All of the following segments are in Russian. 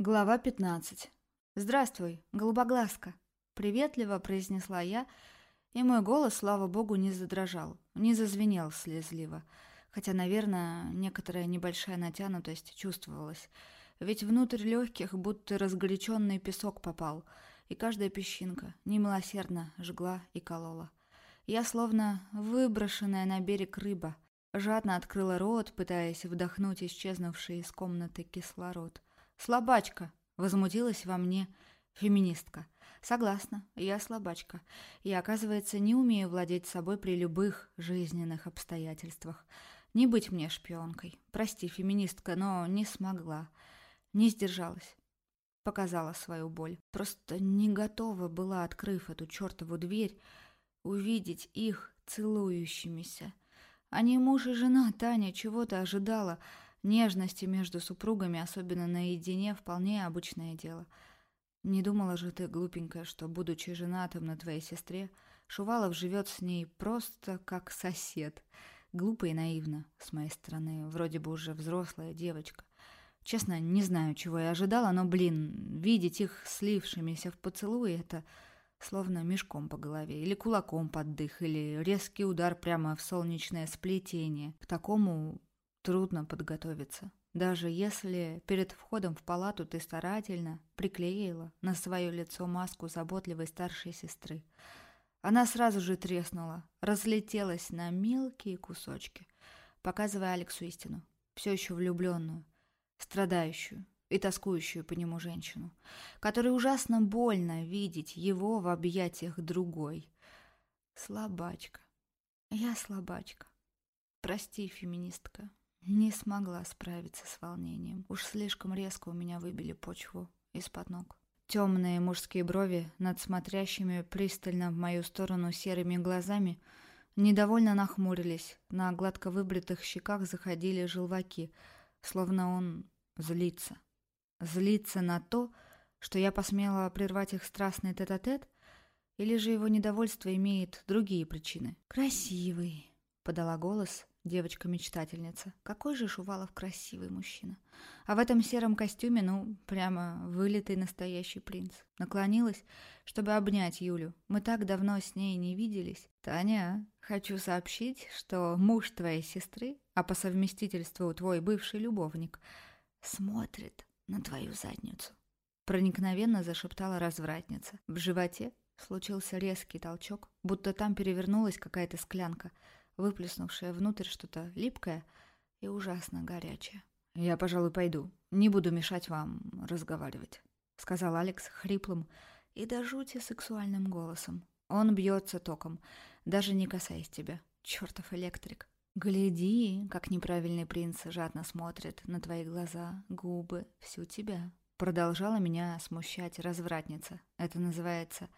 Глава 15. «Здравствуй, голубоглазка!» — приветливо произнесла я, и мой голос, слава богу, не задрожал, не зазвенел слезливо, хотя, наверное, некоторая небольшая натянутость чувствовалась, ведь внутрь легких будто разгоряченный песок попал, и каждая песчинка немилосердно жгла и колола. Я словно выброшенная на берег рыба, жадно открыла рот, пытаясь вдохнуть исчезнувший из комнаты кислород — «Слабачка!» — возмутилась во мне феминистка. «Согласна, я слабачка. И, оказывается, не умею владеть собой при любых жизненных обстоятельствах. Не быть мне шпионкой. Прости, феминистка, но не смогла. Не сдержалась. Показала свою боль. Просто не готова была, открыв эту чертову дверь, увидеть их целующимися. Они муж и жена, Таня, чего-то ожидала — Нежности между супругами, особенно наедине, вполне обычное дело. Не думала же ты, глупенькая, что, будучи женатым на твоей сестре, Шувалов живет с ней просто как сосед. Глупо и наивно, с моей стороны, вроде бы уже взрослая девочка. Честно, не знаю, чего я ожидала, но, блин, видеть их слившимися в поцелуе — это словно мешком по голове, или кулаком под дых, или резкий удар прямо в солнечное сплетение. К такому Трудно подготовиться. Даже если перед входом в палату ты старательно приклеила на свое лицо маску заботливой старшей сестры. Она сразу же треснула, разлетелась на мелкие кусочки, показывая Алексу истину, все еще влюбленную, страдающую и тоскующую по нему женщину, которой ужасно больно видеть его в объятиях другой. Слабачка. Я слабачка. Прости, феминистка. Не смогла справиться с волнением. Уж слишком резко у меня выбили почву из-под ног. Темные мужские брови над смотрящими пристально в мою сторону серыми глазами недовольно нахмурились. На гладко выбритых щеках заходили желваки, словно он злится. Злится на то, что я посмела прервать их страстный тет-а-тет, -тет, или же его недовольство имеет другие причины. «Красивый», — подала голос, девочка-мечтательница. Какой же Шувалов красивый мужчина. А в этом сером костюме, ну, прямо вылитый настоящий принц. Наклонилась, чтобы обнять Юлю. Мы так давно с ней не виделись. Таня, хочу сообщить, что муж твоей сестры, а по совместительству твой бывший любовник, смотрит на твою задницу. Проникновенно зашептала развратница. В животе случился резкий толчок, будто там перевернулась какая-то склянка – выплеснувшее внутрь что-то липкое и ужасно горячее. «Я, пожалуй, пойду. Не буду мешать вам разговаривать», — сказал Алекс хриплым и до жути сексуальным голосом. «Он бьется током, даже не касаясь тебя. Чертов электрик. Гляди, как неправильный принц жадно смотрит на твои глаза, губы, всю тебя». Продолжала меня смущать развратница. Это называется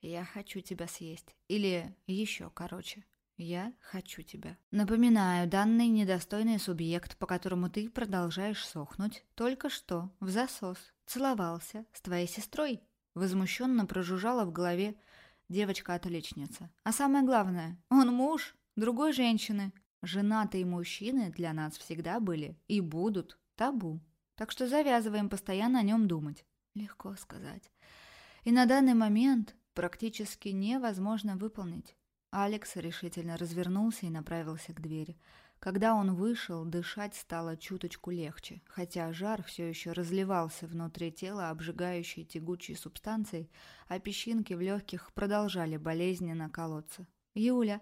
«Я хочу тебя съесть». Или еще короче. Я хочу тебя. Напоминаю, данный недостойный субъект, по которому ты продолжаешь сохнуть, только что в засос целовался с твоей сестрой. Возмущенно прожужжала в голове девочка-отличница. А самое главное, он муж другой женщины. Женатые мужчины для нас всегда были и будут табу. Так что завязываем постоянно о нем думать. Легко сказать. И на данный момент практически невозможно выполнить. Алекс решительно развернулся и направился к двери. Когда он вышел, дышать стало чуточку легче, хотя жар все еще разливался внутри тела обжигающей тягучей субстанцией, а песчинки в легких продолжали болезненно колоться. «Юля,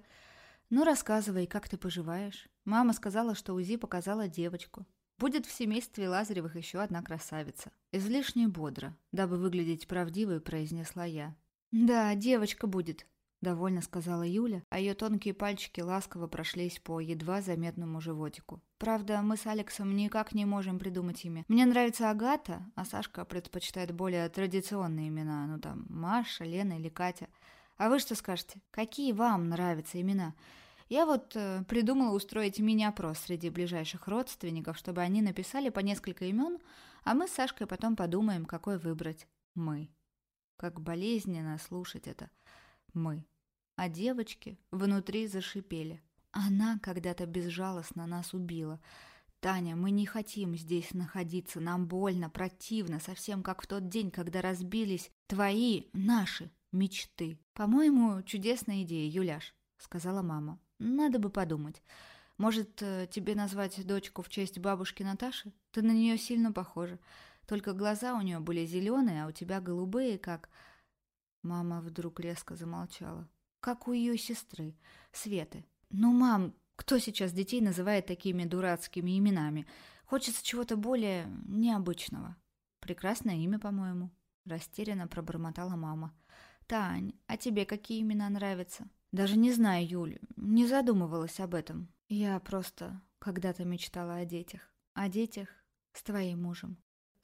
ну рассказывай, как ты поживаешь? Мама сказала, что УЗИ показала девочку. Будет в семействе Лазаревых еще одна красавица. Излишне бодро, дабы выглядеть правдивой, произнесла я. «Да, девочка будет», — довольно сказала Юля, а ее тонкие пальчики ласково прошлись по едва заметному животику. «Правда, мы с Алексом никак не можем придумать имя. Мне нравится Агата, а Сашка предпочитает более традиционные имена, ну там Маша, Лена или Катя. А вы что скажете? Какие вам нравятся имена?» Я вот э, придумала устроить мини-опрос среди ближайших родственников, чтобы они написали по несколько имен, а мы с Сашкой потом подумаем, какой выбрать. Мы. Как болезненно слушать это мы. А девочки внутри зашипели. Она когда-то безжалостно нас убила. Таня, мы не хотим здесь находиться, нам больно, противно, совсем как в тот день, когда разбились твои, наши мечты. По-моему, чудесная идея, Юляш, сказала мама. Надо бы подумать. Может, э, тебе назвать дочку в честь бабушки Наташи? Ты на нее сильно похожа. Только глаза у нее были зеленые, а у тебя голубые, как... Мама вдруг резко замолчала. Как у ее сестры, Светы. Ну, мам, кто сейчас детей называет такими дурацкими именами? Хочется чего-то более необычного. Прекрасное имя, по-моему. Растерянно пробормотала мама. Тань, а тебе какие имена нравятся? Даже не знаю, Юль, не задумывалась об этом. Я просто когда-то мечтала о детях. О детях с твоим мужем.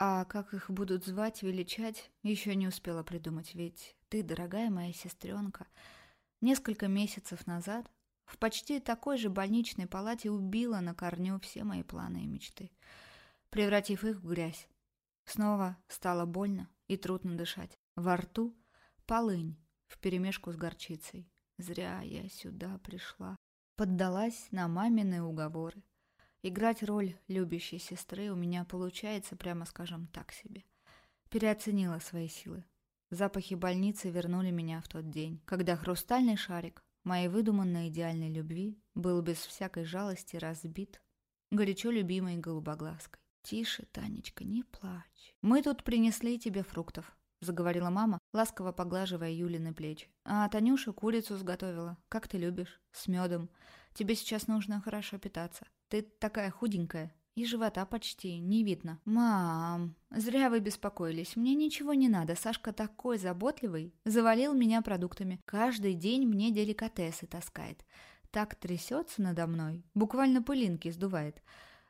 А как их будут звать, величать, еще не успела придумать, ведь ты, дорогая моя сестренка, несколько месяцев назад в почти такой же больничной палате убила на корню все мои планы и мечты, превратив их в грязь. Снова стало больно и трудно дышать. Во рту полынь вперемешку с горчицей. Зря я сюда пришла. Поддалась на мамины уговоры. Играть роль любящей сестры у меня получается, прямо скажем, так себе. Переоценила свои силы. Запахи больницы вернули меня в тот день, когда хрустальный шарик моей выдуманной идеальной любви был без всякой жалости разбит горячо любимой голубоглазкой. «Тише, Танечка, не плачь. Мы тут принесли тебе фруктов», — заговорила мама, ласково поглаживая Юлины плечи. «А Танюша курицу сготовила, как ты любишь, с медом. Тебе сейчас нужно хорошо питаться. Ты такая худенькая, и живота почти не видно. «Мам, зря вы беспокоились. Мне ничего не надо. Сашка такой заботливый. Завалил меня продуктами. Каждый день мне деликатесы таскает. Так трясется надо мной. Буквально пылинки сдувает.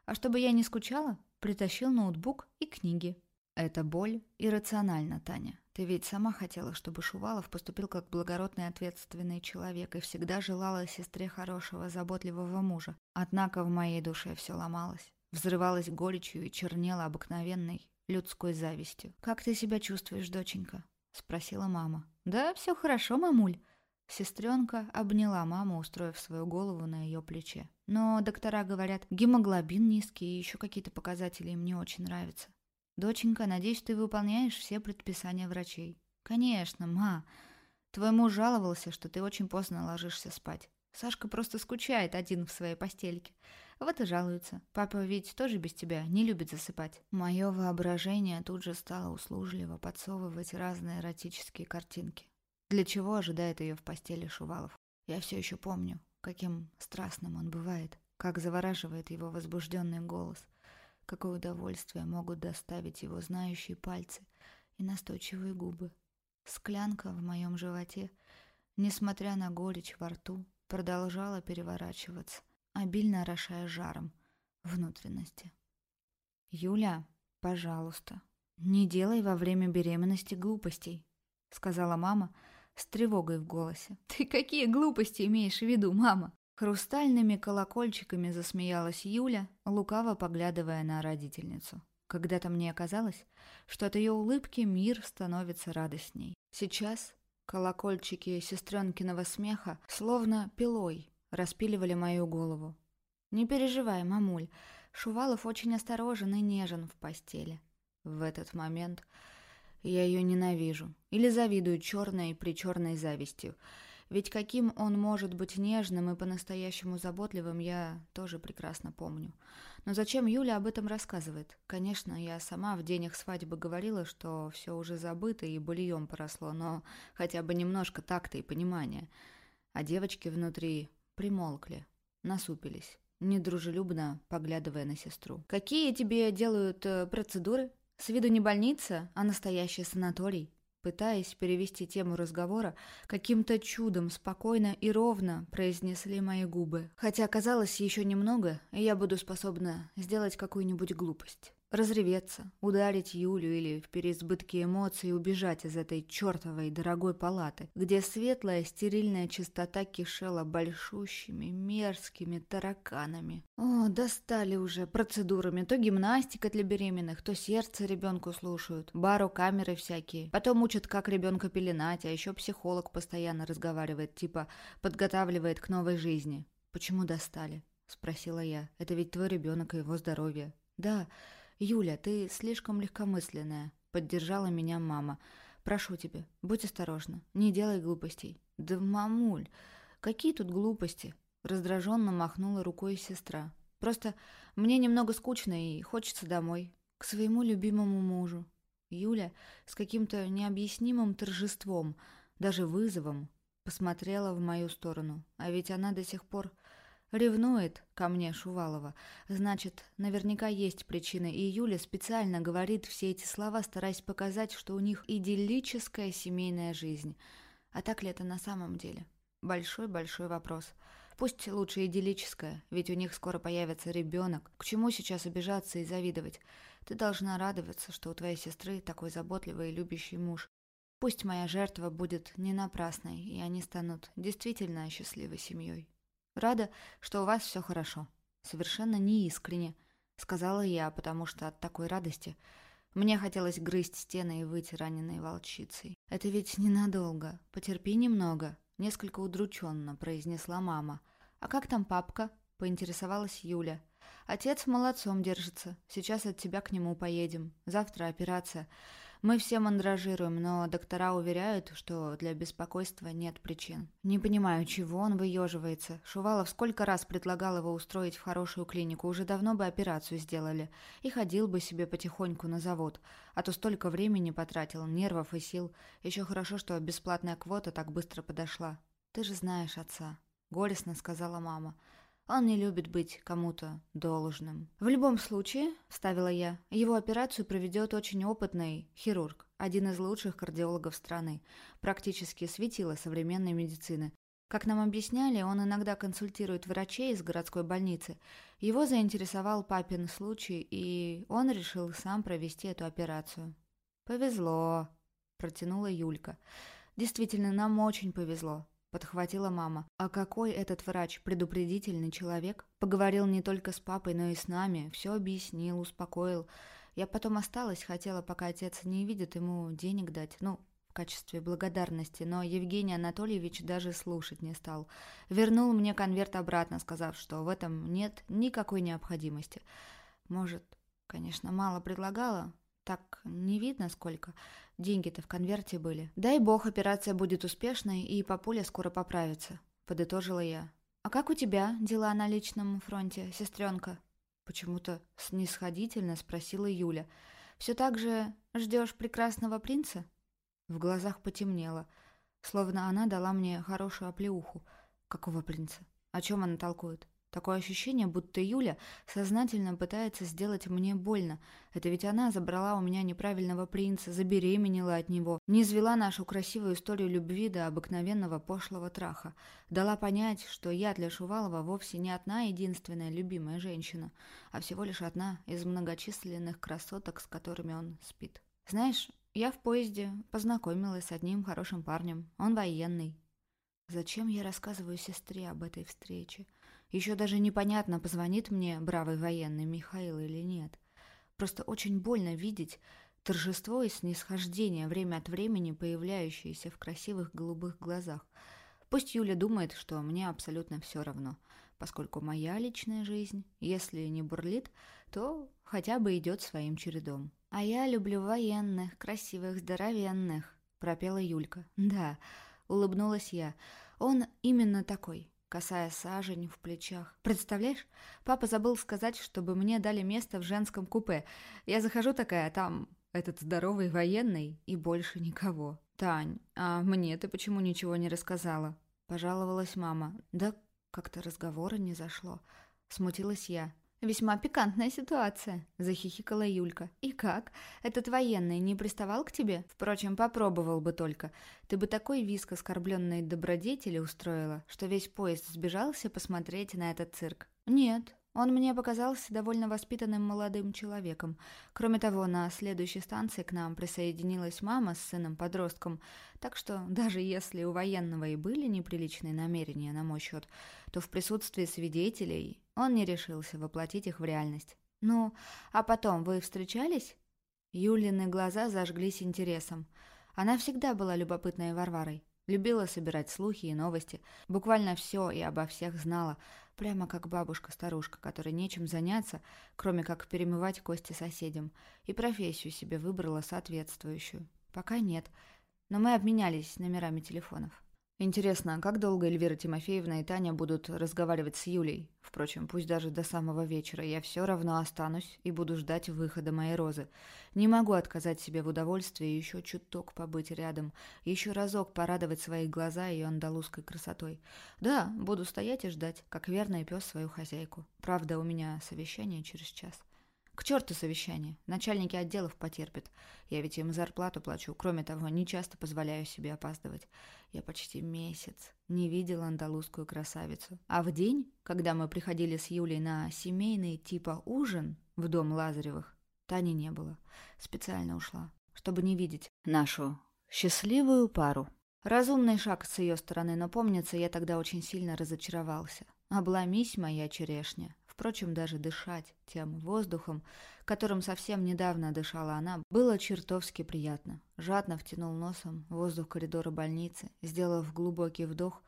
А чтобы я не скучала, притащил ноутбук и книги. Это боль иррациональна, Таня. Ты ведь сама хотела, чтобы Шувалов поступил как благородный ответственный человек и всегда желала сестре хорошего, заботливого мужа. Однако в моей душе все ломалось взрывалась горечью и чернела обыкновенной людской завистью. «Как ты себя чувствуешь, доченька?» — спросила мама. «Да, все хорошо, мамуль». Сестренка обняла маму, устроив свою голову на ее плече. «Но доктора говорят, гемоглобин низкий и еще какие-то показатели им не очень нравятся. Доченька, надеюсь, ты выполняешь все предписания врачей». «Конечно, ма. Твой муж жаловался, что ты очень поздно ложишься спать. Сашка просто скучает один в своей постельке. Вот и жалуются. Папа ведь тоже без тебя не любит засыпать. Мое воображение тут же стало услужливо подсовывать разные эротические картинки. Для чего ожидает ее в постели Шувалов? Я все еще помню, каким страстным он бывает, как завораживает его возбужденный голос, какое удовольствие могут доставить его знающие пальцы и настойчивые губы. Склянка в моем животе, несмотря на горечь во рту, продолжала переворачиваться, обильно орошая жаром внутренности. «Юля, пожалуйста, не делай во время беременности глупостей», сказала мама с тревогой в голосе. «Ты какие глупости имеешь в виду, мама?» Хрустальными колокольчиками засмеялась Юля, лукаво поглядывая на родительницу. Когда-то мне казалось, что от ее улыбки мир становится радостней. Сейчас колокольчики сестренкиного смеха словно пилой распиливали мою голову. «Не переживай, мамуль, Шувалов очень осторожен и нежен в постели». В этот момент я ее ненавижу или завидую черной и причерной завистью. Ведь каким он может быть нежным и по-настоящему заботливым, я тоже прекрасно помню. Но зачем Юля об этом рассказывает? Конечно, я сама в денях свадьбы говорила, что все уже забыто и быльем поросло, но хотя бы немножко такта и понимания. А девочки внутри примолкли, насупились, недружелюбно поглядывая на сестру. «Какие тебе делают э, процедуры? С виду не больница, а настоящий санаторий?» Пытаясь перевести тему разговора, каким-то чудом спокойно и ровно произнесли мои губы. Хотя казалось еще немного, и я буду способна сделать какую-нибудь глупость разреветься, ударить Юлю или в переизбытке эмоций убежать из этой чертовой дорогой палаты, где светлая стерильная чистота кишела большущими мерзкими тараканами. О, достали уже процедурами. То гимнастика для беременных, то сердце ребенку слушают, бару камеры всякие. Потом учат, как ребенка пеленать, а еще психолог постоянно разговаривает, типа подготавливает к новой жизни. Почему достали? — спросила я. «Это ведь твой ребенок и его здоровье». «Да. Юля, ты слишком легкомысленная», — поддержала меня мама. «Прошу тебя, будь осторожна, не делай глупостей». «Да, мамуль, какие тут глупости?» Раздраженно махнула рукой сестра. «Просто мне немного скучно и хочется домой, к своему любимому мужу». Юля с каким-то необъяснимым торжеством, даже вызовом, посмотрела в мою сторону. А ведь она до сих пор Ревнует ко мне Шувалова. Значит, наверняка есть причина, и Юля специально говорит все эти слова, стараясь показать, что у них идиллическая семейная жизнь. А так ли это на самом деле? Большой-большой вопрос. Пусть лучше идиллическая, ведь у них скоро появится ребенок. К чему сейчас обижаться и завидовать? Ты должна радоваться, что у твоей сестры такой заботливый и любящий муж. Пусть моя жертва будет не напрасной, и они станут действительно счастливой семьей. Рада, что у вас все хорошо. Совершенно неискренне, сказала я, потому что от такой радости мне хотелось грызть стены и выйти раненой волчицей. Это ведь ненадолго. Потерпи немного, несколько удрученно произнесла мама. А как там папка? поинтересовалась Юля. Отец молодцом держится. Сейчас от тебя к нему поедем. Завтра операция. Мы все мандражируем, но доктора уверяют, что для беспокойства нет причин. Не понимаю, чего он выеживается. Шувалов сколько раз предлагал его устроить в хорошую клинику, уже давно бы операцию сделали. И ходил бы себе потихоньку на завод. А то столько времени потратил, нервов и сил. Еще хорошо, что бесплатная квота так быстро подошла. «Ты же знаешь отца», — горестно сказала мама. Он не любит быть кому-то должным. В любом случае, вставила я, его операцию проведет очень опытный хирург, один из лучших кардиологов страны, практически светило современной медицины. Как нам объясняли, он иногда консультирует врачей из городской больницы. Его заинтересовал папин случай, и он решил сам провести эту операцию. «Повезло», – протянула Юлька. «Действительно, нам очень повезло подхватила мама. А какой этот врач, предупредительный человек. Поговорил не только с папой, но и с нами, все объяснил, успокоил. Я потом осталась, хотела, пока отец не видит, ему денег дать, ну, в качестве благодарности, но Евгений Анатольевич даже слушать не стал. Вернул мне конверт обратно, сказав, что в этом нет никакой необходимости. Может, конечно, мало предлагала, так не видно сколько. Деньги-то в конверте были. Дай бог, операция будет успешной, и папуля скоро поправится, подытожила я. А как у тебя дела на личном фронте, сестренка? Почему-то снисходительно спросила Юля. Все так же ждешь прекрасного принца? В глазах потемнело, словно она дала мне хорошую оплеуху. Какого принца? О чем она толкует? Такое ощущение, будто Юля сознательно пытается сделать мне больно. Это ведь она забрала у меня неправильного принца, забеременела от него, не извела нашу красивую историю любви до обыкновенного пошлого траха. Дала понять, что я для Шувалова вовсе не одна единственная любимая женщина, а всего лишь одна из многочисленных красоток, с которыми он спит. Знаешь, я в поезде познакомилась с одним хорошим парнем. Он военный. Зачем я рассказываю сестре об этой встрече? Еще даже непонятно, позвонит мне бравый военный Михаил или нет. Просто очень больно видеть торжество и снисхождение время от времени появляющиеся в красивых голубых глазах. Пусть Юля думает, что мне абсолютно все равно, поскольку моя личная жизнь, если не бурлит, то хотя бы идет своим чередом. «А я люблю военных, красивых, здоровенных», — пропела Юлька. «Да», — улыбнулась я, — «он именно такой, касая сажень в плечах. «Представляешь, папа забыл сказать, чтобы мне дали место в женском купе. Я захожу такая, там этот здоровый военный и больше никого». «Тань, а мне ты почему ничего не рассказала?» Пожаловалась мама. «Да как-то разговора не зашло». Смутилась я. «Весьма пикантная ситуация», — захихикала Юлька. «И как? Этот военный не приставал к тебе? Впрочем, попробовал бы только. Ты бы такой виск оскорбленной добродетели устроила, что весь поезд сбежался посмотреть на этот цирк». «Нет, он мне показался довольно воспитанным молодым человеком. Кроме того, на следующей станции к нам присоединилась мама с сыном-подростком, так что даже если у военного и были неприличные намерения на мой счет, то в присутствии свидетелей он не решился воплотить их в реальность. «Ну, а потом вы встречались?» Юлины глаза зажглись интересом. Она всегда была любопытной Варварой. Любила собирать слухи и новости. Буквально все и обо всех знала. Прямо как бабушка-старушка, которой нечем заняться, кроме как перемывать кости соседям. И профессию себе выбрала соответствующую. Пока нет. Но мы обменялись номерами телефонов. Интересно, как долго Эльвира Тимофеевна и Таня будут разговаривать с Юлей? Впрочем, пусть даже до самого вечера, я все равно останусь и буду ждать выхода моей розы. Не могу отказать себе в удовольствии еще чуток побыть рядом, еще разок порадовать свои глаза ее андалузской красотой. Да, буду стоять и ждать, как верный пес свою хозяйку. Правда, у меня совещание через час. К черту совещание. Начальники отделов потерпят. Я ведь им зарплату плачу. Кроме того, не часто позволяю себе опаздывать. Я почти месяц не видела андалузскую красавицу. А в день, когда мы приходили с Юлей на семейный типа ужин в дом Лазаревых, Тани не было. Специально ушла, чтобы не видеть нашу счастливую пару. Разумный шаг с ее стороны, но помнится, я тогда очень сильно разочаровался. Обломись, моя черешня. Впрочем, даже дышать тем воздухом, которым совсем недавно дышала она, было чертовски приятно. Жадно втянул носом воздух коридора больницы, сделав глубокий вдох.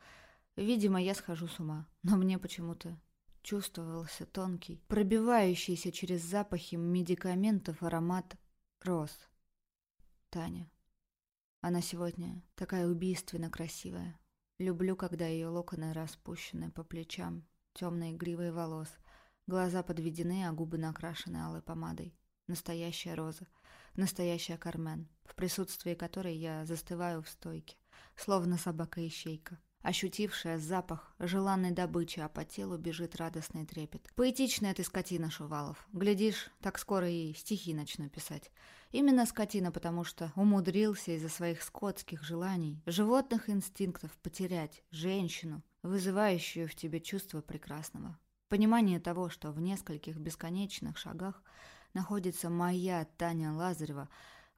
Видимо, я схожу с ума, но мне почему-то чувствовался тонкий, пробивающийся через запахи медикаментов аромат роз. Таня. Она сегодня такая убийственно красивая. Люблю, когда ее локоны распущены по плечам, темной гривой волос — Глаза подведены, а губы накрашены алой помадой. Настоящая роза. Настоящая Кармен, в присутствии которой я застываю в стойке, словно собака-ищейка. Ощутившая запах желанной добычи, а по телу бежит радостный трепет. Поэтичная ты скотина, Шувалов. Глядишь, так скоро и стихи начну писать. Именно скотина, потому что умудрился из-за своих скотских желаний, животных инстинктов потерять женщину, вызывающую в тебе чувство прекрасного. Понимание того, что в нескольких бесконечных шагах находится моя Таня Лазарева,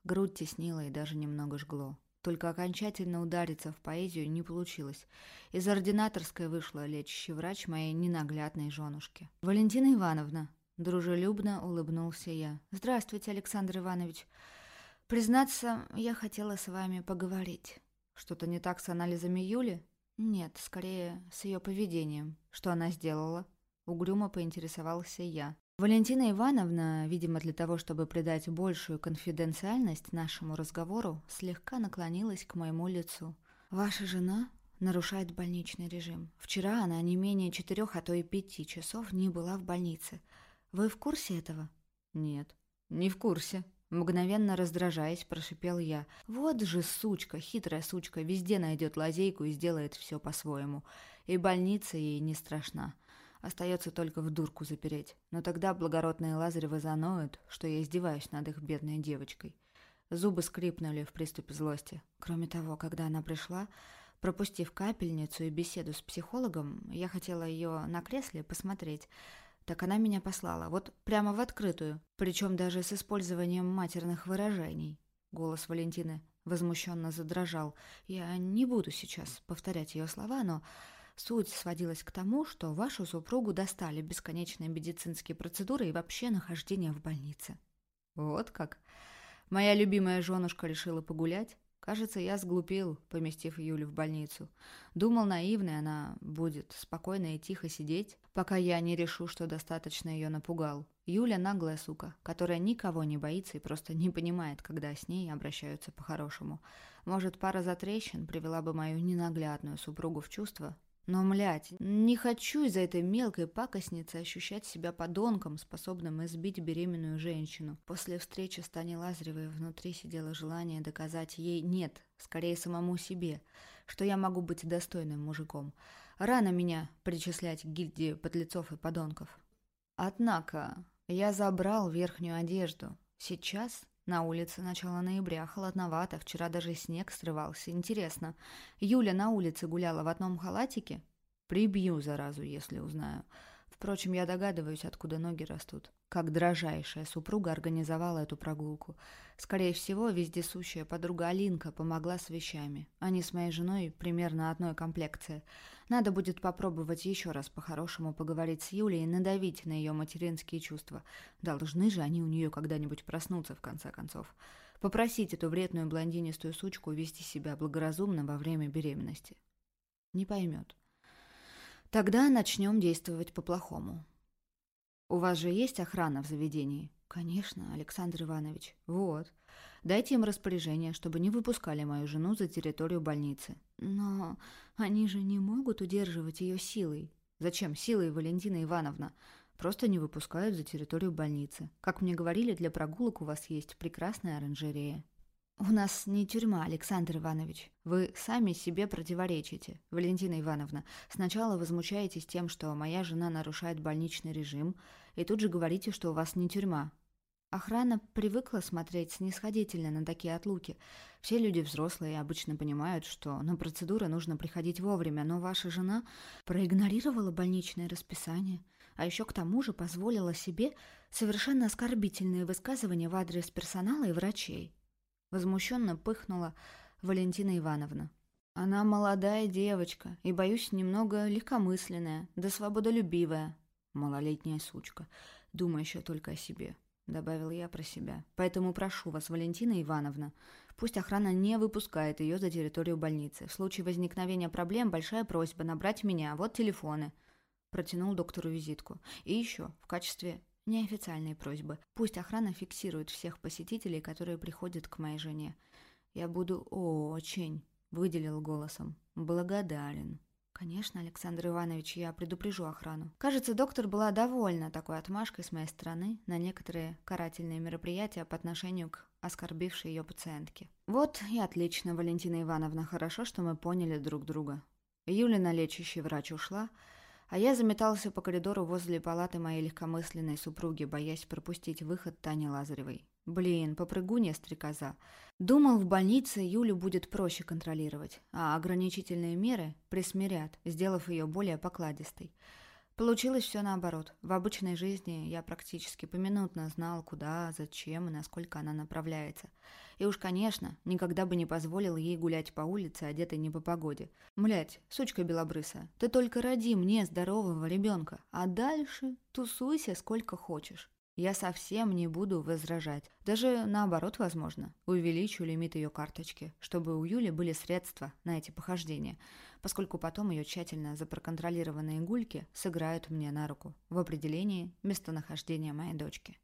грудь теснила и даже немного жгло. Только окончательно удариться в поэзию не получилось. Из ординаторской вышла лечащий врач моей ненаглядной женушки. «Валентина Ивановна», — дружелюбно улыбнулся я. «Здравствуйте, Александр Иванович. Признаться, я хотела с вами поговорить. Что-то не так с анализами Юли? Нет, скорее, с ее поведением. Что она сделала?» Угрюмо поинтересовался я. Валентина Ивановна, видимо, для того, чтобы придать большую конфиденциальность нашему разговору, слегка наклонилась к моему лицу. «Ваша жена нарушает больничный режим. Вчера она не менее четырех, а то и пяти часов не была в больнице. Вы в курсе этого?» «Нет, не в курсе», Мгновенно раздражаясь, прошипел я. «Вот же сучка, хитрая сучка, везде найдет лазейку и сделает все по-своему. И больница ей не страшна. Остается только в дурку запереть. Но тогда благородные Лазаревы заноют, что я издеваюсь над их бедной девочкой. Зубы скрипнули в приступе злости. Кроме того, когда она пришла, пропустив капельницу и беседу с психологом, я хотела ее на кресле посмотреть. Так она меня послала, вот прямо в открытую, причем даже с использованием матерных выражений. Голос Валентины возмущенно задрожал. Я не буду сейчас повторять ее слова, но Суть сводилась к тому, что вашу супругу достали бесконечные медицинские процедуры и вообще нахождение в больнице. Вот как. Моя любимая женушка решила погулять. Кажется, я сглупил, поместив Юлю в больницу. Думал, наивной она будет спокойно и тихо сидеть, пока я не решу, что достаточно ее напугал. Юля наглая сука, которая никого не боится и просто не понимает, когда с ней обращаются по-хорошему. Может, пара затрещин привела бы мою ненаглядную супругу в чувство, но, млять, не хочу из-за этой мелкой пакостницы ощущать себя подонком, способным избить беременную женщину. После встречи с Таней Лазаревой внутри сидело желание доказать ей «нет», скорее самому себе, что я могу быть достойным мужиком. Рано меня причислять к гильдии подлецов и подонков. Однако я забрал верхнюю одежду. Сейчас на улице начало ноября, холодновато, вчера даже снег срывался. Интересно, Юля на улице гуляла в одном халатике? Прибью заразу, если узнаю. Впрочем, я догадываюсь, откуда ноги растут. Как дрожайшая супруга организовала эту прогулку. Скорее всего, вездесущая подруга Алинка помогла с вещами. Они с моей женой примерно одной комплекции. Надо будет попробовать еще раз по-хорошему поговорить с Юлей и надавить на ее материнские чувства. Должны же они у нее когда-нибудь проснуться, в конце концов. Попросить эту вредную блондинистую сучку вести себя благоразумно во время беременности. Не поймет. Тогда начнем действовать по-плохому. У вас же есть охрана в заведении? Конечно, Александр Иванович. Вот. Дайте им распоряжение, чтобы не выпускали мою жену за территорию больницы. Но они же не могут удерживать ее силой. Зачем силой, Валентина Ивановна? Просто не выпускают за территорию больницы. Как мне говорили, для прогулок у вас есть прекрасная оранжерея. «У нас не тюрьма, Александр Иванович. Вы сами себе противоречите, Валентина Ивановна. Сначала возмущаетесь тем, что моя жена нарушает больничный режим, и тут же говорите, что у вас не тюрьма. Охрана привыкла смотреть снисходительно на такие отлуки. Все люди взрослые обычно понимают, что на процедуры нужно приходить вовремя, но ваша жена проигнорировала больничное расписание, а еще к тому же позволила себе совершенно оскорбительные высказывания в адрес персонала и врачей. Возмущенно пыхнула Валентина Ивановна. Она молодая девочка и, боюсь, немного легкомысленная, да свободолюбивая. Малолетняя сучка, думающая только о себе, добавил я про себя. Поэтому прошу вас, Валентина Ивановна, пусть охрана не выпускает ее за территорию больницы. В случае возникновения проблем большая просьба набрать меня, вот телефоны. Протянул доктору визитку. И еще, в качестве Неофициальные просьбы. Пусть охрана фиксирует всех посетителей, которые приходят к моей жене. Я буду очень, выделил голосом, благодарен. Конечно, Александр Иванович, я предупрежу охрану. Кажется, доктор была довольна такой отмашкой с моей стороны на некоторые карательные мероприятия по отношению к оскорбившей ее пациентке. Вот и отлично, Валентина Ивановна, хорошо, что мы поняли друг друга. Юлина лечащий врач ушла, а я заметался по коридору возле палаты моей легкомысленной супруги, боясь пропустить выход Тани Лазаревой. Блин, попрыгунья стрекоза. Думал, в больнице Юлю будет проще контролировать, а ограничительные меры присмирят, сделав ее более покладистой. Получилось все наоборот. В обычной жизни я практически поминутно знал, куда, зачем и насколько она направляется. И уж, конечно, никогда бы не позволил ей гулять по улице, одетой не по погоде. Млять, сучка белобрысая, ты только роди мне здорового ребенка, а дальше тусуйся сколько хочешь. Я совсем не буду возражать. Даже наоборот, возможно. Увеличу лимит ее карточки, чтобы у Юли были средства на эти похождения, поскольку потом ее тщательно запроконтролированные гульки сыграют мне на руку в определении местонахождения моей дочки.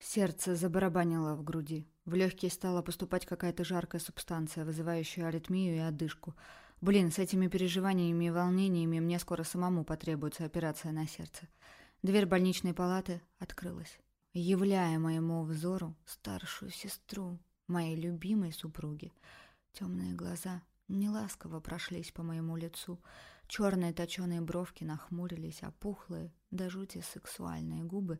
Сердце забарабанило в груди. В легкие стала поступать какая-то жаркая субстанция, вызывающая аритмию и одышку. Блин, с этими переживаниями и волнениями мне скоро самому потребуется операция на сердце. Дверь больничной палаты открылась, являя моему взору старшую сестру моей любимой супруги. Темные глаза неласково прошлись по моему лицу, черные точеные бровки нахмурились, а пухлые, до жути сексуальные губы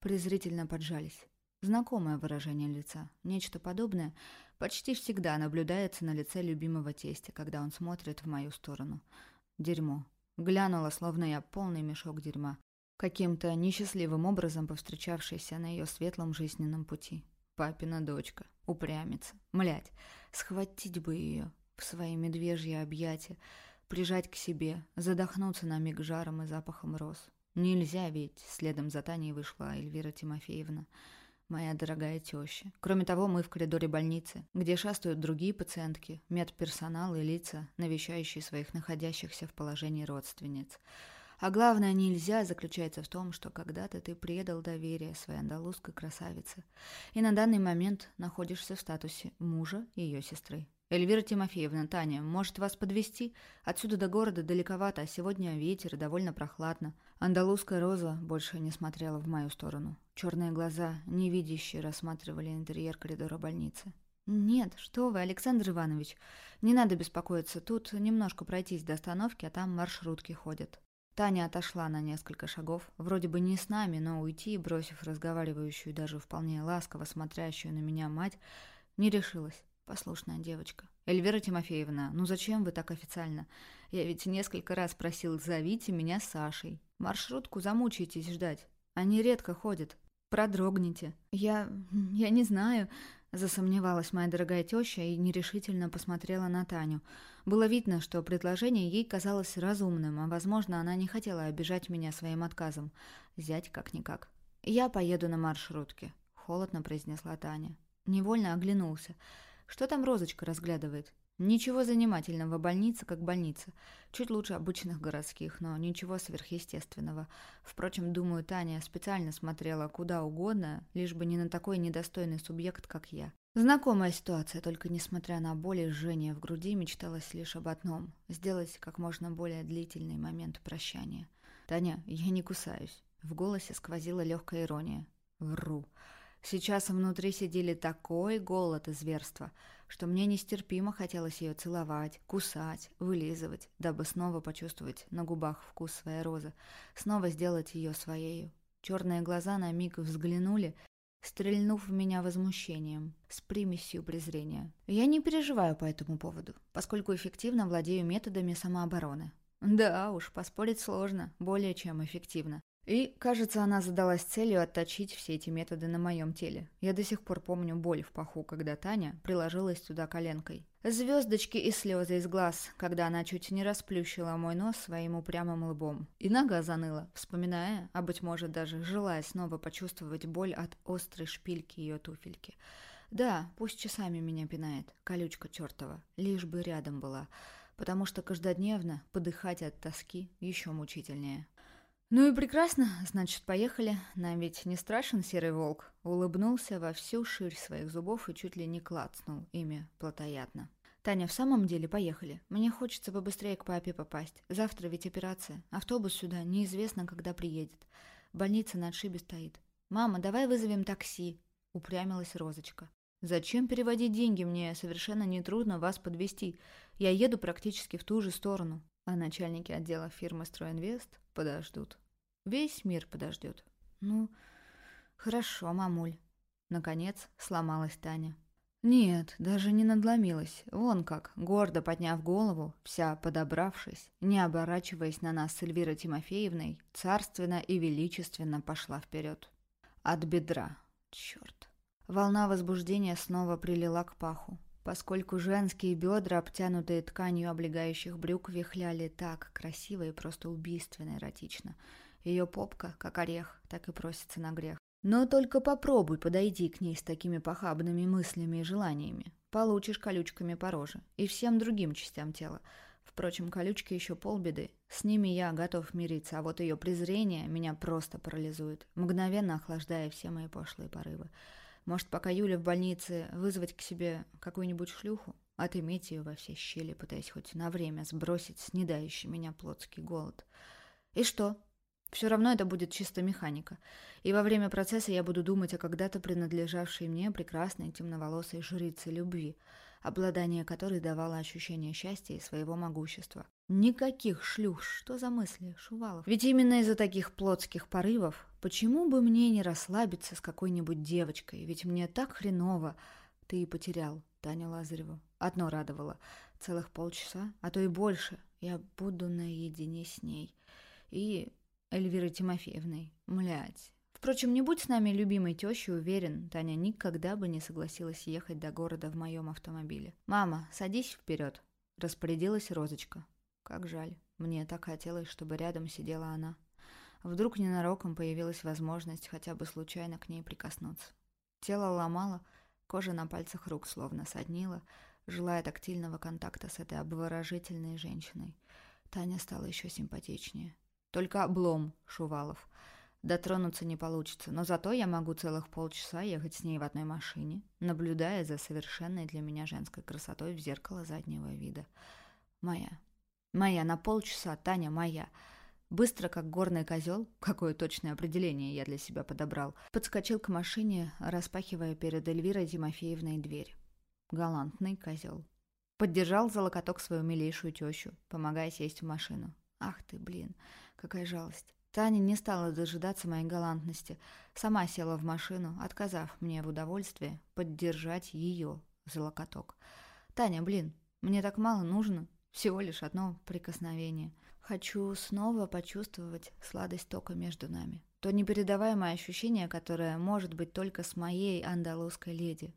презрительно поджались. Знакомое выражение лица. Нечто подобное почти всегда наблюдается на лице любимого тестя, когда он смотрит в мою сторону. Дерьмо. Глянула, словно я полный мешок дерьма каким-то несчастливым образом повстречавшейся на ее светлом жизненном пути. Папина дочка, упрямится, млять, схватить бы ее в свои медвежьи объятия, прижать к себе, задохнуться на миг жаром и запахом роз. Нельзя ведь, следом за Таней вышла Эльвира Тимофеевна, моя дорогая теща. Кроме того, мы в коридоре больницы, где шастают другие пациентки, медперсонал и лица, навещающие своих находящихся в положении родственниц – а главное нельзя заключается в том, что когда-то ты предал доверие своей андалузской красавице и на данный момент находишься в статусе мужа ее сестры. Эльвира Тимофеевна, Таня, может вас подвести? Отсюда до города далековато, а сегодня ветер довольно прохладно. Андалузская роза больше не смотрела в мою сторону. Черные глаза, невидящие, рассматривали интерьер коридора больницы. «Нет, что вы, Александр Иванович, не надо беспокоиться. Тут немножко пройтись до остановки, а там маршрутки ходят». Таня отошла на несколько шагов, вроде бы не с нами, но уйти, бросив разговаривающую, даже вполне ласково смотрящую на меня мать, не решилась. Послушная девочка. «Эльвира Тимофеевна, ну зачем вы так официально? Я ведь несколько раз просил, зовите меня Сашей. Маршрутку замучаетесь ждать. Они редко ходят. Продрогните». «Я... я не знаю...» Засомневалась моя дорогая теща и нерешительно посмотрела на Таню. Было видно, что предложение ей казалось разумным, а, возможно, она не хотела обижать меня своим отказом. Зять как-никак. «Я поеду на маршрутке», — холодно произнесла Таня. Невольно оглянулся. Что там Розочка разглядывает? Ничего занимательного, больница как больница. Чуть лучше обычных городских, но ничего сверхъестественного. Впрочем, думаю, Таня специально смотрела куда угодно, лишь бы не на такой недостойный субъект, как я. Знакомая ситуация, только несмотря на боль и жжение в груди, мечталось лишь об одном – сделать как можно более длительный момент прощания. «Таня, я не кусаюсь». В голосе сквозила легкая ирония. Вру. Сейчас внутри сидели такой голод и зверство, что мне нестерпимо хотелось ее целовать, кусать, вылизывать, дабы снова почувствовать на губах вкус своей розы, снова сделать ее своею. Черные глаза на миг взглянули, стрельнув в меня возмущением, с примесью презрения. Я не переживаю по этому поводу, поскольку эффективно владею методами самообороны. Да уж, поспорить сложно, более чем эффективно. И, кажется, она задалась целью отточить все эти методы на моем теле. Я до сих пор помню боль в паху, когда Таня приложилась туда коленкой. Звездочки и слезы из глаз, когда она чуть не расплющила мой нос своим упрямым лбом. И нога заныла, вспоминая, а быть может даже желая снова почувствовать боль от острой шпильки ее туфельки. Да, пусть часами меня пинает, колючка чертова, лишь бы рядом была, потому что каждодневно подыхать от тоски еще мучительнее. «Ну и прекрасно, значит, поехали. Нам ведь не страшен серый волк?» Улыбнулся во всю ширь своих зубов и чуть ли не клацнул ими плотоядно. «Таня, в самом деле поехали. Мне хочется побыстрее к папе попасть. Завтра ведь операция. Автобус сюда неизвестно, когда приедет. Больница на отшибе стоит. Мама, давай вызовем такси», — упрямилась Розочка. «Зачем переводить деньги? Мне совершенно нетрудно вас подвести. Я еду практически в ту же сторону». А начальники отдела фирмы «Стройинвест» подождут. Весь мир подождет. Ну, хорошо, мамуль. Наконец сломалась Таня. Нет, даже не надломилась. Вон как, гордо подняв голову, вся подобравшись, не оборачиваясь на нас с Эльвирой Тимофеевной, царственно и величественно пошла вперед. От бедра. Черт. Волна возбуждения снова прилила к паху, поскольку женские бедра, обтянутые тканью облегающих брюк, вихляли так красиво и просто убийственно эротично – ее попка, как орех, так и просится на грех. Но только попробуй подойти к ней с такими похабными мыслями и желаниями. Получишь колючками по роже и всем другим частям тела. Впрочем, колючки еще полбеды. С ними я готов мириться, а вот ее презрение меня просто парализует, мгновенно охлаждая все мои пошлые порывы. Может, пока Юля в больнице, вызвать к себе какую-нибудь шлюху? Отыметь ее во все щели, пытаясь хоть на время сбросить снедающий меня плотский голод. И что? Все равно это будет чисто механика. И во время процесса я буду думать о когда-то принадлежавшей мне прекрасной темноволосой жрице любви, обладание которой давало ощущение счастья и своего могущества. Никаких шлюх, что за мысли, Шувалов? Ведь именно из-за таких плотских порывов, почему бы мне не расслабиться с какой-нибудь девочкой, ведь мне так хреново. Ты и потерял Таню Лазареву. Одно радовало. Целых полчаса, а то и больше, я буду наедине с ней. И Эльвирой Тимофеевной. Млять. Впрочем, не будь с нами любимой тещей, уверен, Таня никогда бы не согласилась ехать до города в моем автомобиле. «Мама, садись вперед», — распорядилась Розочка. Как жаль. Мне так хотелось, чтобы рядом сидела она. Вдруг ненароком появилась возможность хотя бы случайно к ней прикоснуться. Тело ломало, кожа на пальцах рук словно соднила, желая тактильного контакта с этой обворожительной женщиной. Таня стала еще симпатичнее. Только облом, Шувалов. Дотронуться не получится, но зато я могу целых полчаса ехать с ней в одной машине, наблюдая за совершенной для меня женской красотой в зеркало заднего вида. Моя. Моя на полчаса, Таня моя. Быстро, как горный козел, какое точное определение я для себя подобрал, подскочил к машине, распахивая перед Эльвирой Тимофеевной дверь. Галантный козел. Поддержал за локоток свою милейшую тещу, помогая сесть в машину. Ах ты, блин. Какая жалость. Таня не стала дожидаться моей галантности. Сама села в машину, отказав мне в удовольствии поддержать ее за локоток. «Таня, блин, мне так мало нужно. Всего лишь одно прикосновение. Хочу снова почувствовать сладость тока между нами. То непередаваемое ощущение, которое может быть только с моей андалузской леди.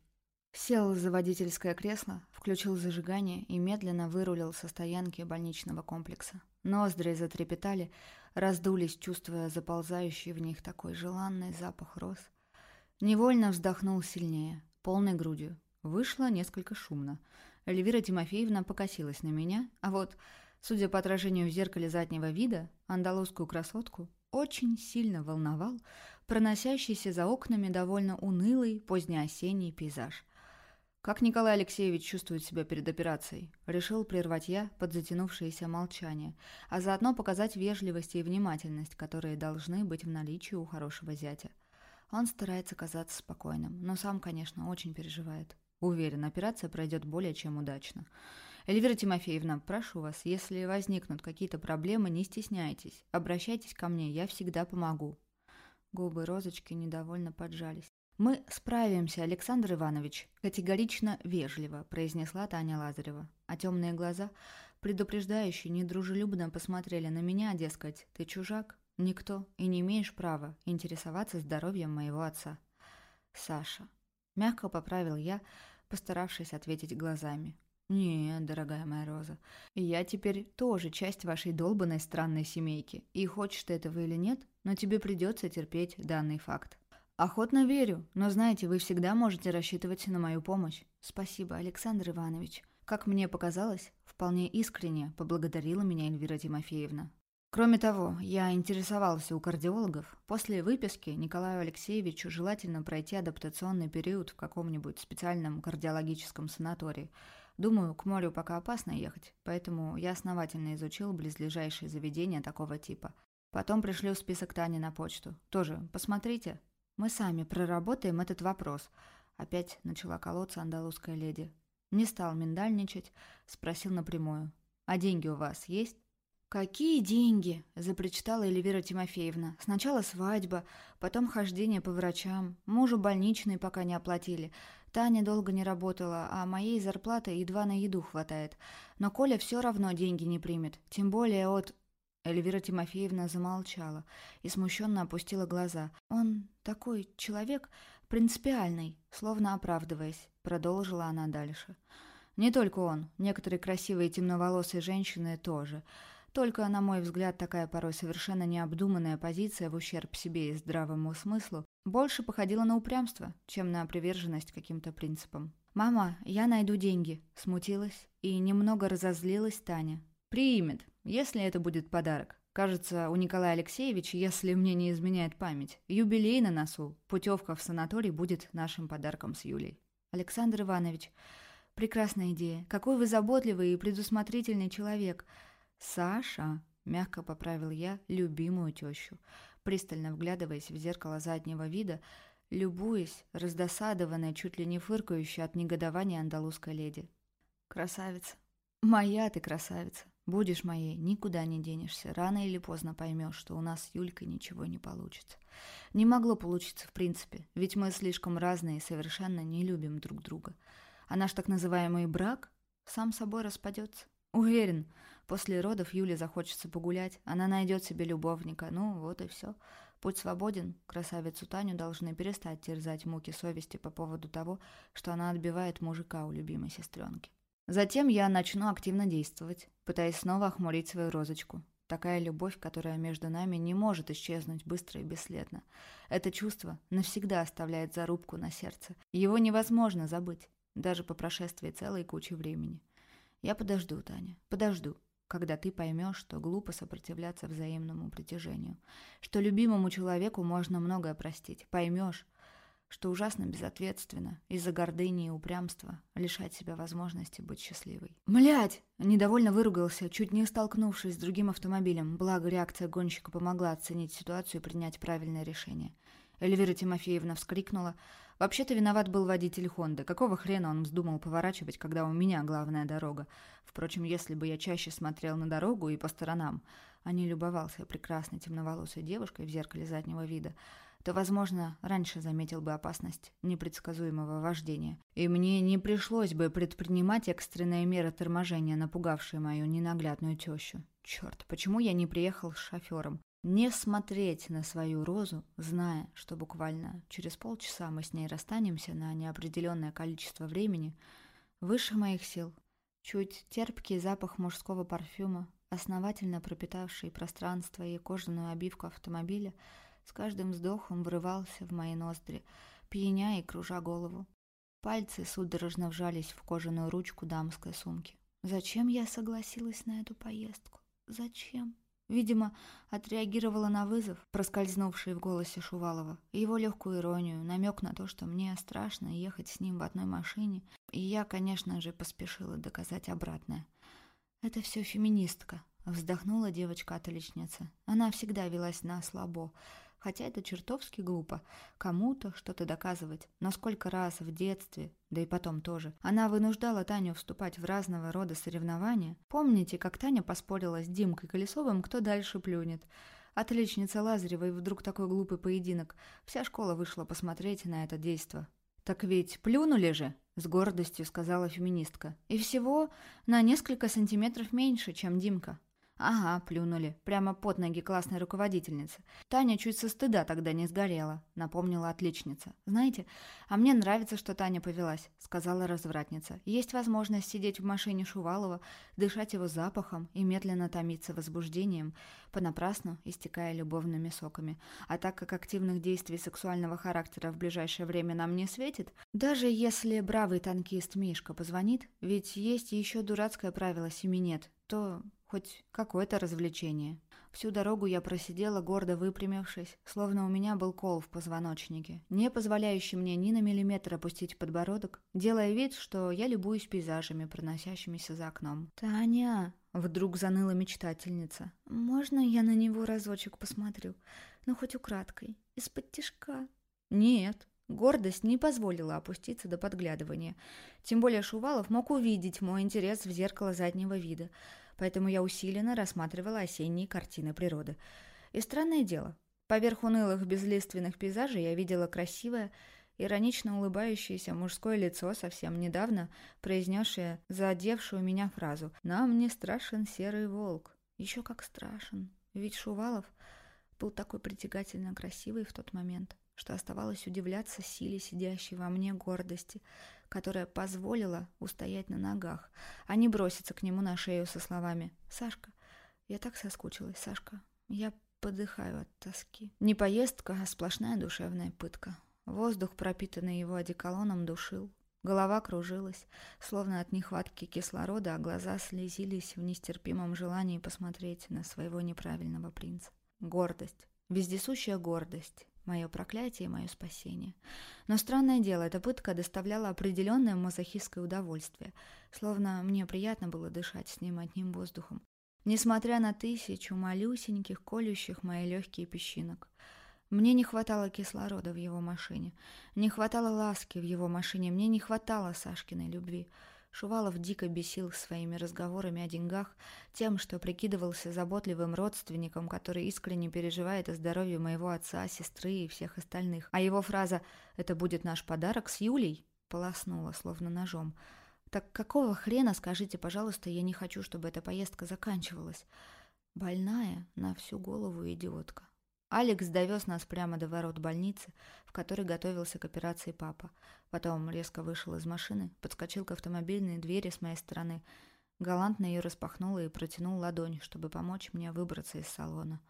Сел за водительское кресло, включил зажигание и медленно вырулил со стоянки больничного комплекса. Ноздри затрепетали, раздулись, чувствуя заползающий в них такой желанный запах роз. Невольно вздохнул сильнее. полной грудью. Вышло несколько шумно. Эльвира Тимофеевна покосилась на меня, а вот, судя по отражению в зеркале заднего вида, андалузскую красотку очень сильно волновал проносящийся за окнами довольно унылый позднеосенний пейзаж. «Как Николай Алексеевич чувствует себя перед операцией?» Решил прервать я под затянувшееся молчание, а заодно показать вежливость и внимательность, которые должны быть в наличии у хорошего зятя. Он старается казаться спокойным, но сам, конечно, очень переживает. Уверен, операция пройдет более чем удачно. Эльвира Тимофеевна, прошу вас, если возникнут какие-то проблемы, не стесняйтесь. Обращайтесь ко мне, я всегда помогу. Губы розочки недовольно поджались. «Мы справимся, Александр Иванович», — категорично вежливо произнесла Таня Лазарева. А темные глаза, предупреждающие, недружелюбно посмотрели на меня, дескать, «Ты чужак? Никто, и не имеешь права интересоваться здоровьем моего отца». «Саша», — мягко поправил я, постаравшись ответить глазами. «Нет, дорогая моя Роза, я теперь тоже часть вашей долбанной странной семейки, и хочешь ты этого или нет, но тебе придется терпеть данный факт». «Охотно верю, но знаете, вы всегда можете рассчитывать на мою помощь». «Спасибо, Александр Иванович». Как мне показалось, вполне искренне поблагодарила меня Эльвира Тимофеевна. Кроме того, я интересовался у кардиологов. После выписки Николаю Алексеевичу желательно пройти адаптационный период в каком-нибудь специальном кардиологическом санатории – Думаю, к морю пока опасно ехать, поэтому я основательно изучил близлежащие заведения такого типа. Потом пришлю список Тани на почту. Тоже посмотрите. Мы сами проработаем этот вопрос. Опять начала колоться андалузская леди. Не стал миндальничать, спросил напрямую. «А деньги у вас есть?» «Какие деньги?» – запричитала Эльвира Тимофеевна. «Сначала свадьба, потом хождение по врачам. Мужу больничные пока не оплатили. Таня долго не работала, а моей зарплаты едва на еду хватает. Но Коля все равно деньги не примет, тем более от...» Эльвира Тимофеевна замолчала и смущенно опустила глаза. «Он такой человек принципиальный», словно оправдываясь, продолжила она дальше. «Не только он, некоторые красивые темноволосые женщины тоже». Только, на мой взгляд, такая порой совершенно необдуманная позиция в ущерб себе и здравому смыслу больше походила на упрямство, чем на приверженность каким-то принципам. «Мама, я найду деньги», — смутилась и немного разозлилась Таня. «Примет, если это будет подарок. Кажется, у Николая Алексеевича, если мне не изменяет память, юбилей на носу. Путевка в санаторий будет нашим подарком с Юлей». «Александр Иванович, прекрасная идея. Какой вы заботливый и предусмотрительный человек. «Саша!» — мягко поправил я любимую тещу, пристально вглядываясь в зеркало заднего вида, любуясь, раздосадованной, чуть ли не фыркающей от негодования андалузской леди. «Красавица! Моя ты красавица! Будешь моей, никуда не денешься. Рано или поздно поймешь, что у нас с Юлькой ничего не получится. Не могло получиться в принципе, ведь мы слишком разные и совершенно не любим друг друга. А наш так называемый брак сам собой распадется. Уверен, После родов Юле захочется погулять, она найдет себе любовника, ну вот и все. Путь свободен, красавицу Таню должны перестать терзать муки совести по поводу того, что она отбивает мужика у любимой сестренки. Затем я начну активно действовать, пытаясь снова охмурить свою розочку. Такая любовь, которая между нами не может исчезнуть быстро и бесследно. Это чувство навсегда оставляет зарубку на сердце. Его невозможно забыть, даже по прошествии целой кучи времени. Я подожду, Таня, подожду когда ты поймешь, что глупо сопротивляться взаимному притяжению, что любимому человеку можно многое простить, поймешь, что ужасно безответственно из-за гордыни и упрямства лишать себя возможности быть счастливой. «Млядь!» – недовольно выругался, чуть не столкнувшись с другим автомобилем, благо реакция гонщика помогла оценить ситуацию и принять правильное решение. Эльвира Тимофеевна вскрикнула – Вообще-то виноват был водитель Хонды. Какого хрена он вздумал поворачивать, когда у меня главная дорога? Впрочем, если бы я чаще смотрел на дорогу и по сторонам, а не любовался прекрасной темноволосой девушкой в зеркале заднего вида, то, возможно, раньше заметил бы опасность непредсказуемого вождения. И мне не пришлось бы предпринимать экстренные меры торможения, напугавшие мою ненаглядную тещу. Черт, почему я не приехал с шофером? не смотреть на свою розу, зная, что буквально через полчаса мы с ней расстанемся на неопределенное количество времени, выше моих сил. Чуть терпкий запах мужского парфюма, основательно пропитавший пространство и кожаную обивку автомобиля, с каждым вздохом врывался в мои ноздри, пьяня и кружа голову. Пальцы судорожно вжались в кожаную ручку дамской сумки. Зачем я согласилась на эту поездку? Зачем? Видимо, отреагировала на вызов, проскользнувший в голосе Шувалова, его легкую иронию, намек на то, что мне страшно ехать с ним в одной машине, и я, конечно же, поспешила доказать обратное. Это все феминистка, вздохнула девочка-отличница. Она всегда велась на слабо, Хотя это чертовски глупо. Кому-то что-то доказывать. Но сколько раз в детстве, да и потом тоже, она вынуждала Таню вступать в разного рода соревнования. Помните, как Таня поспорила с Димкой Колесовым, кто дальше плюнет? Отличница Лазаревой вдруг такой глупый поединок. Вся школа вышла посмотреть на это действо. «Так ведь плюнули же!» — с гордостью сказала феминистка. «И всего на несколько сантиметров меньше, чем Димка. «Ага, плюнули. Прямо под ноги классной руководительницы. Таня чуть со стыда тогда не сгорела», — напомнила отличница. «Знаете, а мне нравится, что Таня повелась», — сказала развратница. «Есть возможность сидеть в машине Шувалова, дышать его запахом и медленно томиться возбуждением, понапрасну истекая любовными соками. А так как активных действий сексуального характера в ближайшее время нам не светит, даже если бравый танкист Мишка позвонит, ведь есть еще дурацкое правило «семи нет», то Хоть какое-то развлечение. Всю дорогу я просидела, гордо выпрямившись, словно у меня был кол в позвоночнике, не позволяющий мне ни на миллиметр опустить подбородок, делая вид, что я любуюсь пейзажами, проносящимися за окном. «Таня!» — вдруг заныла мечтательница. «Можно я на него разочек посмотрю? Ну, хоть украдкой, из-под тишка?» «Нет», Гордость не позволила опуститься до подглядывания. Тем более Шувалов мог увидеть мой интерес в зеркало заднего вида поэтому я усиленно рассматривала осенние картины природы. И странное дело, поверх унылых безлиственных пейзажей я видела красивое, иронично улыбающееся мужское лицо, совсем недавно произнесшее задевшую меня фразу «Нам не страшен серый волк». Еще как страшен, ведь Шувалов был такой притягательно красивый в тот момент, что оставалось удивляться силе сидящей во мне гордости, которая позволила устоять на ногах, а не броситься к нему на шею со словами «Сашка, я так соскучилась, Сашка, я подыхаю от тоски». Не поездка, а сплошная душевная пытка. Воздух, пропитанный его одеколоном, душил. Голова кружилась, словно от нехватки кислорода, а глаза слезились в нестерпимом желании посмотреть на своего неправильного принца. Гордость, вездесущая гордость, мое проклятие и мое спасение. Но странное дело, эта пытка доставляла определенное мазохистское удовольствие, словно мне приятно было дышать с ним одним воздухом, несмотря на тысячу малюсеньких, колющих мои легкие песчинок. Мне не хватало кислорода в его машине, не хватало ласки в его машине, мне не хватало Сашкиной любви — Шувалов дико бесил своими разговорами о деньгах, тем, что прикидывался заботливым родственником, который искренне переживает о здоровье моего отца, сестры и всех остальных. А его фраза «это будет наш подарок с Юлей» полоснула, словно ножом. «Так какого хрена, скажите, пожалуйста, я не хочу, чтобы эта поездка заканчивалась?» Больная на всю голову идиотка. Алекс довез нас прямо до ворот больницы, в которой готовился к операции папа. Потом резко вышел из машины, подскочил к автомобильной двери с моей стороны, галантно ее распахнул и протянул ладонь, чтобы помочь мне выбраться из салона.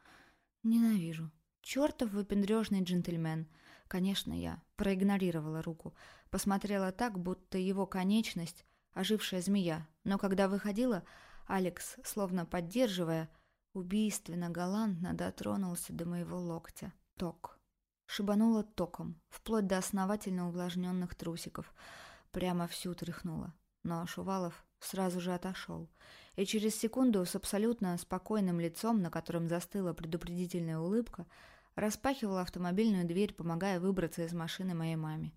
Ненавижу. Чертов выпендрежный джентльмен. Конечно, я проигнорировала руку. Посмотрела так, будто его конечность — ожившая змея. Но когда выходила, Алекс, словно поддерживая, убийственно галантно дотронулся до моего локтя. Ток. Шибануло током, вплоть до основательно увлажненных трусиков. Прямо всю тряхнуло. Но Шувалов сразу же отошел. И через секунду с абсолютно спокойным лицом, на котором застыла предупредительная улыбка, распахивал автомобильную дверь, помогая выбраться из машины моей маме.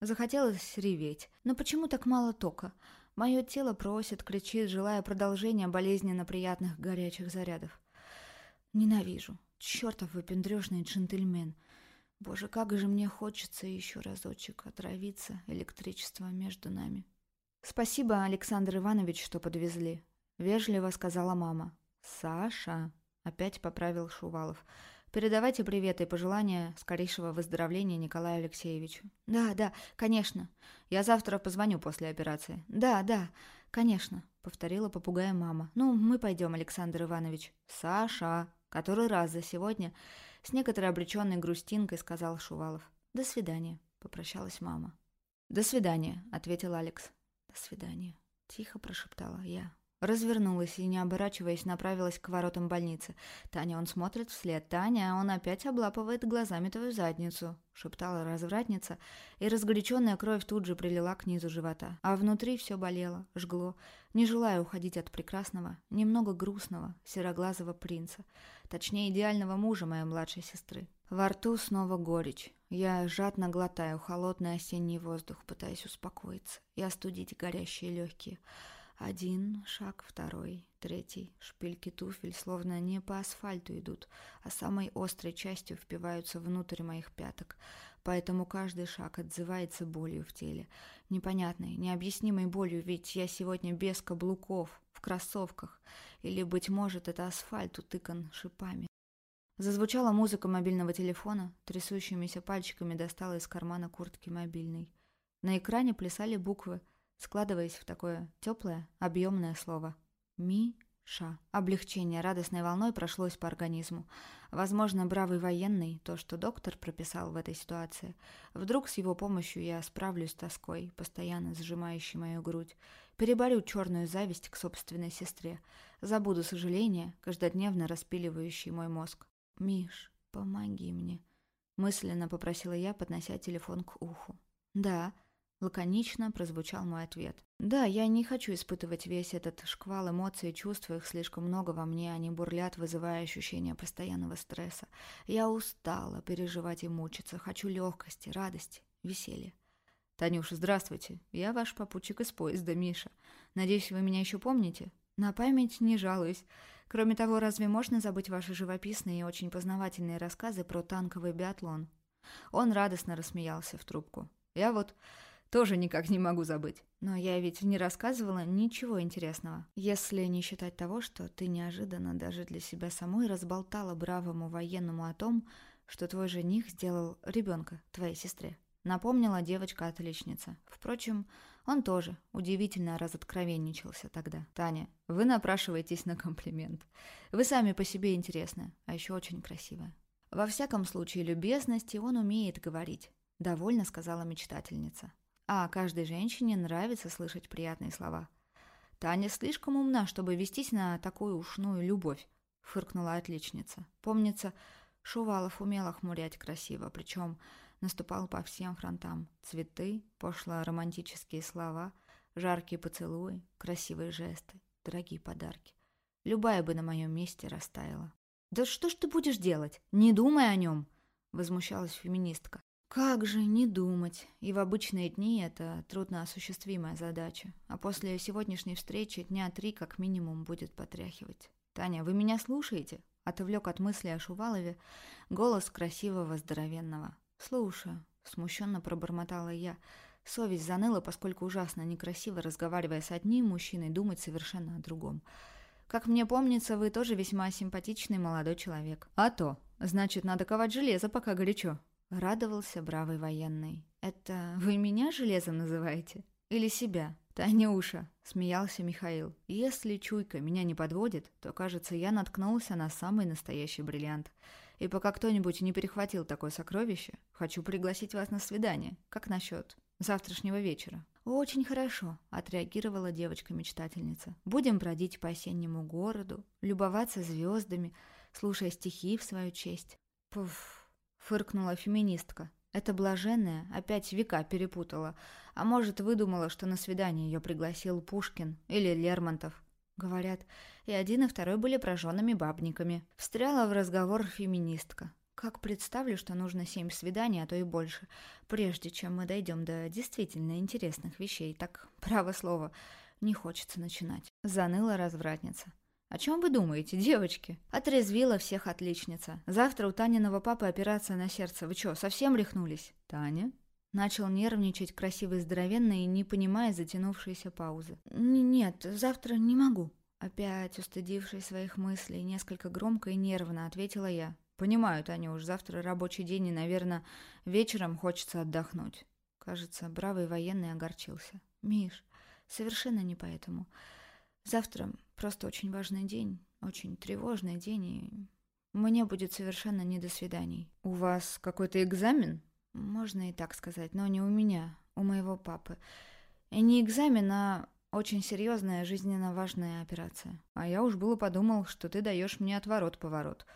Захотелось реветь. Но почему так мало тока? Мое тело просит, кричит, желая продолжения болезненно приятных горячих зарядов. Ненавижу. Чертов выпендрежный джентльмен. Боже, как же мне хочется еще разочек отравиться электричеством между нами. Спасибо, Александр Иванович, что подвезли. Вежливо сказала мама. Саша, опять поправил Шувалов. Передавайте привет и пожелания скорейшего выздоровления Николаю Алексеевичу. Да, да, конечно. Я завтра позвоню после операции. Да, да, конечно, повторила попугая мама. Ну, мы пойдем, Александр Иванович. Саша, который раз за сегодня с некоторой обреченной грустинкой сказал Шувалов. До свидания, попрощалась мама. «До свидания», — ответил Алекс. «До свидания», — тихо прошептала я. Развернулась и, не оборачиваясь, направилась к воротам больницы. «Таня, он смотрит вслед. Таня, он опять облапывает глазами твою задницу», — шептала развратница, и разгоряченная кровь тут же прилила к низу живота. А внутри все болело, жгло, не желая уходить от прекрасного, немного грустного, сероглазого принца. Точнее, идеального мужа моей младшей сестры. Во рту снова горечь. Я жадно глотаю холодный осенний воздух, пытаясь успокоиться и остудить горящие легкие. Один шаг, второй, третий. Шпильки туфель словно не по асфальту идут, а самой острой частью впиваются внутрь моих пяток. Поэтому каждый шаг отзывается болью в теле. Непонятной, необъяснимой болью, ведь я сегодня без каблуков, в кроссовках. Или, быть может, это асфальт утыкан шипами. Зазвучала музыка мобильного телефона, трясущимися пальчиками достала из кармана куртки мобильный. На экране плясали буквы — складываясь в такое теплое, объемное слово. Ми-ша. Облегчение радостной волной прошлось по организму. Возможно, бравый военный, то, что доктор прописал в этой ситуации. Вдруг с его помощью я справлюсь с тоской, постоянно сжимающей мою грудь. Переборю черную зависть к собственной сестре. Забуду сожаление, каждодневно распиливающий мой мозг. «Миш, помоги мне», — мысленно попросила я, поднося телефон к уху. «Да», Лаконично прозвучал мой ответ. «Да, я не хочу испытывать весь этот шквал эмоций и чувств, их слишком много во мне, они бурлят, вызывая ощущение постоянного стресса. Я устала переживать и мучиться, хочу легкости, радости, веселья». «Танюша, здравствуйте. Я ваш попутчик из поезда, Миша. Надеюсь, вы меня еще помните?» «На память не жалуюсь. Кроме того, разве можно забыть ваши живописные и очень познавательные рассказы про танковый биатлон?» Он радостно рассмеялся в трубку. «Я вот тоже никак не могу забыть. Но я ведь не рассказывала ничего интересного. Если не считать того, что ты неожиданно даже для себя самой разболтала бравому военному о том, что твой жених сделал ребенка, твоей сестре. Напомнила девочка-отличница. Впрочем, он тоже удивительно разоткровенничался тогда. «Таня, вы напрашиваетесь на комплимент. Вы сами по себе интересны, а еще очень красивая». «Во всяком случае, любезности он умеет говорить», — довольно сказала мечтательница. А каждой женщине нравится слышать приятные слова. Таня слишком умна, чтобы вестись на такую ушную любовь, фыркнула отличница. Помнится, Шувалов умел охмурять красиво, причем наступал по всем фронтам. Цветы, пошло-романтические слова, жаркие поцелуи, красивые жесты, дорогие подарки. Любая бы на моем месте растаяла. «Да что ж ты будешь делать? Не думай о нем!» — возмущалась феминистка. Как же не думать? И в обычные дни это трудноосуществимая задача. А после сегодняшней встречи дня три как минимум будет потряхивать. «Таня, вы меня слушаете?» Отвлек от мысли о Шувалове голос красивого здоровенного. «Слушаю», — смущенно пробормотала я. Совесть заныла, поскольку ужасно некрасиво, разговаривая с одним мужчиной, думать совершенно о другом. «Как мне помнится, вы тоже весьма симпатичный молодой человек». «А то! Значит, надо ковать железо, пока горячо», Радовался бравый военный. «Это вы меня железом называете? Или себя?» «Танюша», — смеялся Михаил, — «если чуйка меня не подводит, то, кажется, я наткнулся на самый настоящий бриллиант. И пока кто-нибудь не перехватил такое сокровище, хочу пригласить вас на свидание. Как насчет завтрашнего вечера?» «Очень хорошо», — отреагировала девочка-мечтательница. «Будем бродить по осеннему городу, любоваться звездами, слушая стихи в свою честь». «Пуф, фыркнула феминистка. Эта блаженная опять века перепутала, а может, выдумала, что на свидание ее пригласил Пушкин или Лермонтов. Говорят, и один, и второй были прожженными бабниками. Встряла в разговор феминистка. Как представлю, что нужно семь свиданий, а то и больше, прежде чем мы дойдем до действительно интересных вещей, так, право слово, не хочется начинать. Заныла развратница. «О чем вы думаете, девочки?» Отрезвила всех отличница. «Завтра у Таниного папы операция на сердце. Вы что, совсем рехнулись?» «Таня?» Начал нервничать красивый здоровенный, не понимая затянувшейся паузы. «Нет, завтра не могу». Опять, устыдившись своих мыслей, несколько громко и нервно ответила я. «Понимаю, Таня, уж завтра рабочий день, и, наверное, вечером хочется отдохнуть». Кажется, бравый военный огорчился. «Миш, совершенно не поэтому. Завтра просто очень важный день, очень тревожный день, и мне будет совершенно не до свиданий. У вас какой-то экзамен? Можно и так сказать, но не у меня. у моего папы. И не экзамен, а очень серьезная, жизненно важная операция. А я уж было подумал, что ты даешь мне отворот-поворот.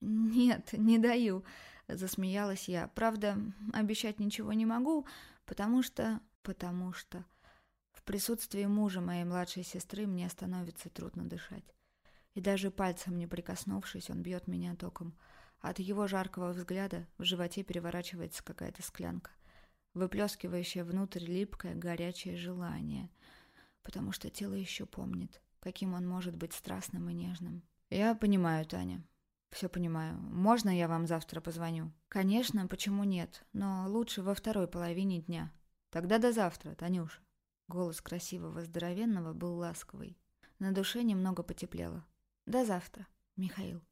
Нет, не даю, засмеялась я. Правда, обещать ничего не могу, потому что... Потому что... Присутствии мужа моей младшей сестры мне становится трудно дышать. И даже пальцем не прикоснувшись, он бьет меня током. От его жаркого взгляда в животе переворачивается какая-то склянка, выплескивающая внутрь липкое горячее желание — потому что тело еще помнит, каким он может быть страстным и нежным. Я понимаю, Таня. Все понимаю. Можно я вам завтра позвоню? Конечно, почему нет? Но лучше во второй половине дня. Тогда до завтра, Танюша. Голос красивого здоровенного был ласковый. На душе немного потеплело. До завтра, Михаил.